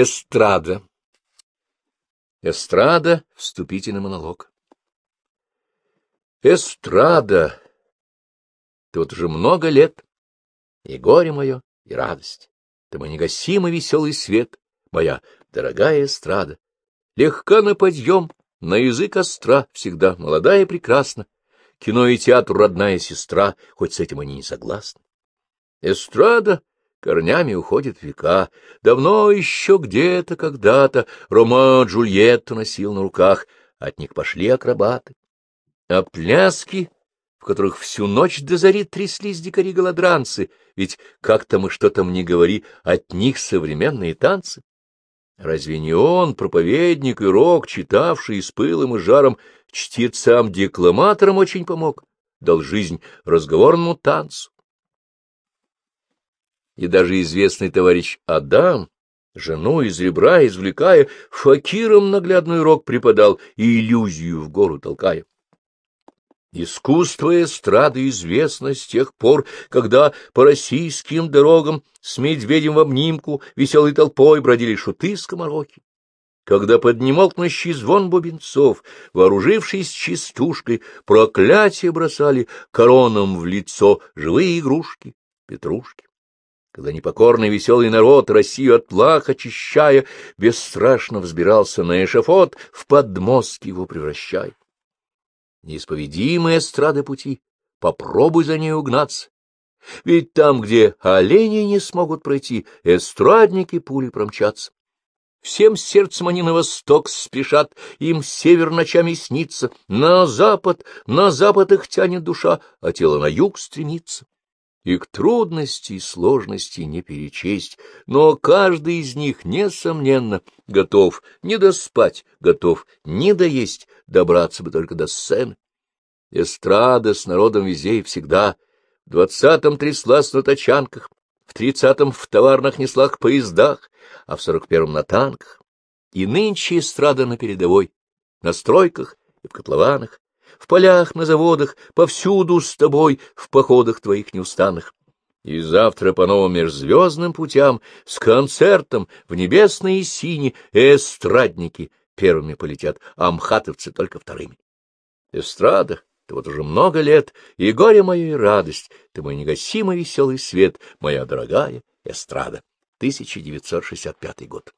Эстрада. Эстрада — вступительный монолог. Эстрада. Ты вот уже много лет, и горе мое, и радость. Ты мой негасимый веселый свет, моя дорогая эстрада. Легка на подъем, на язык остра, всегда молодая и прекрасна. Кино и театр родная сестра, хоть с этим они не согласны. Эстрада корнями уходит века. Давно еще где-то, когда-то Рома Джульетту носил на руках, от них пошли акробаты. А пляски, в которых всю ночь до зари тряслись дикари-голодранцы, ведь как-то мы что там не говори, от них современные танцы. Разве не он, проповедник и рок, читавший с пылом и жаром, чтецам-декламаторам очень помог, дал жизнь разговорному танцу? И даже известный товарищ Адам, жену из ребра извлекая, факиром наглядный урок преподал и иллюзию в гору толкая. Искусство эстрады известно с тех пор, когда по российским дорогам с медведем в обнимку веселой толпой бродили шуты-скомороки. Когда под немолкнущий звон бубенцов, вооружившись чистушкой, проклятие бросали коронам в лицо живые игрушки, петрушки когда непокорный веселый народ, Россию от плах очищая, бесстрашно взбирался на эшафот, в подмостки его превращая. Неисповедимые эстрады пути, попробуй за ней угнаться. Ведь там, где олени не смогут пройти, эстрадники пули промчатся. Всем сердцем они на восток спешат, им север ночами снится, на запад, на запад их тянет душа, а тело на юг стремится и к трудности и сложности не перечесть, но каждый из них, несомненно, готов не доспать, готов не доесть, добраться бы только до сцены. Эстрада с народом везде и всегда. В двадцатом тряслась на тачанках, в тридцатом в товарных неслах поездах, а в сорок первом на танках. И нынче эстрада на передовой, на стройках и в котлованах, в полях, на заводах, повсюду с тобой, в походах твоих неустанных. И завтра по новым межзвездным путям, с концертом в небесные сини, эстрадники первыми полетят, а мхатовцы только вторыми. Эстрада, ты вот уже много лет, и горе мое, и радость, ты мой негасимый веселый свет, моя дорогая эстрада. 1965 год.